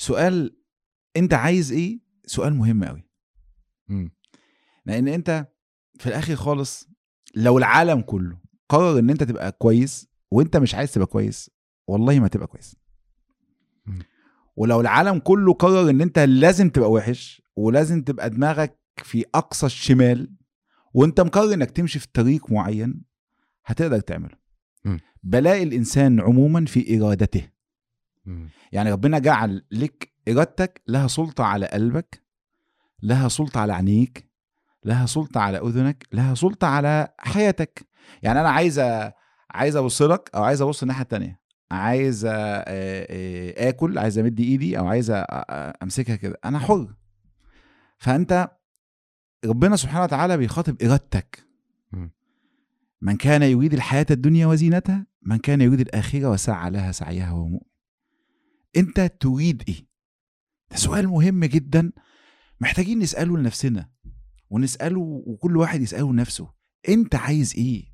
سؤال أنت عايز إيه سؤال مهم قوي. لأن أنت في الآخر خالص لو العالم كله قرر إن أنت تبقى كويس وأنت مش عايز تبقى كويس والله ما تبقى كويس. ولو العالم كله قرر إن أنت لازم تبقى وحش ولازم تبقى دماغك في أقصى الشمال وأنت مقرر إنك تمشي في طريق معين هتقدر تعمله مم. بلاء الإنسان عموما في إرادته مم. يعني ربنا جعل لك إرادتك لها سلطة على قلبك لها سلطة على عينيك لها سلطة على أذنك لها سلطة على حياتك. يعني أنا عايز عايز أبص لك أو عايز أبص الناحية التانية. عايز آكل عايز أمد إيدي أو عايز أمسكها كده. أنا حر. فأنت ربنا سبحانه وتعالى بيخاطب إرادتك. من كان يريد الحياة الدنيا وزينتها من كان يريد الآخرة وسعى لها سعيها وهو مؤمن. أنت تريد إيه؟ ده سؤال مهم جدا. محتاجين نسأله لنفسنا ونسأله وكل واحد يسأله لنفسه أنت عايز إيه؟